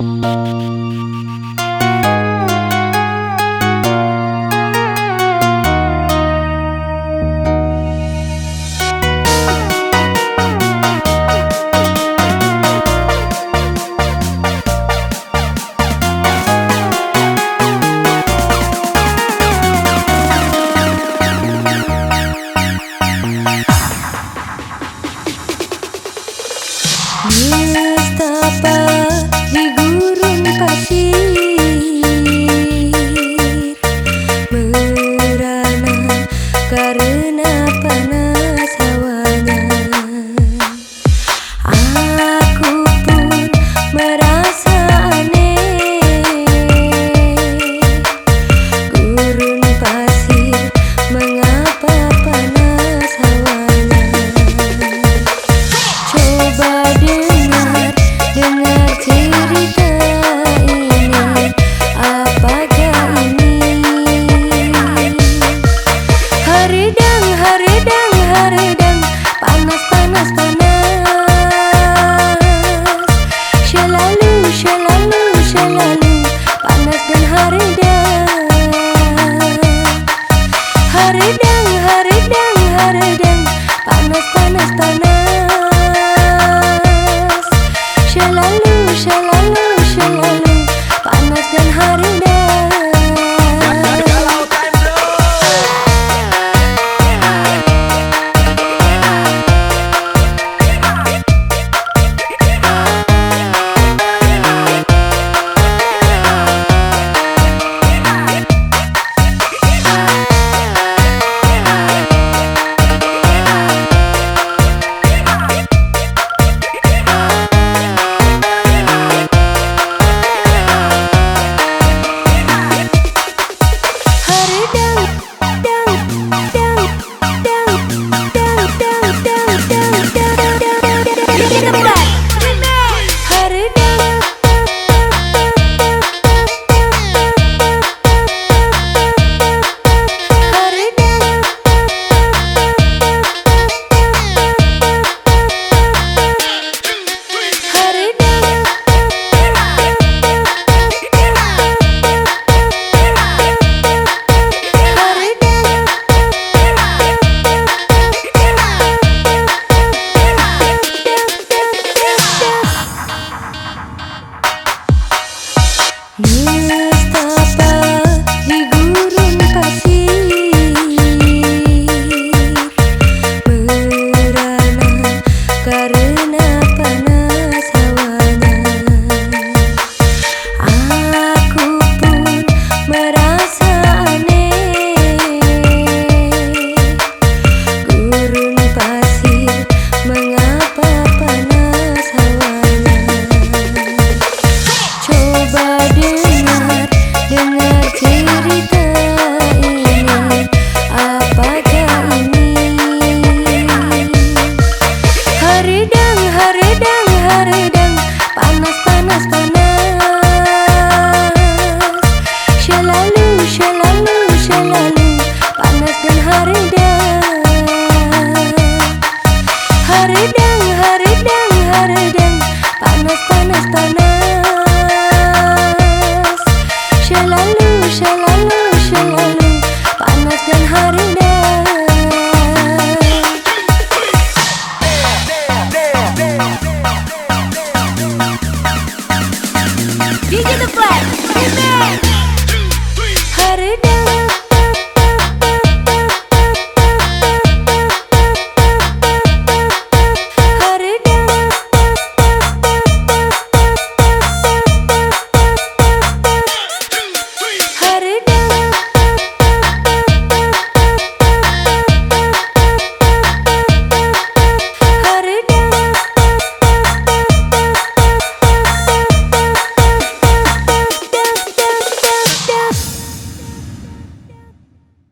Use the. Hardang, hardang, hardang Panas, panas, panas. Selalu, selalu, selalu Panas dan hardang Berdang Haridang, haridang Panas, panas, panas. Shalalu, shalalu. DJ The flag, hit me!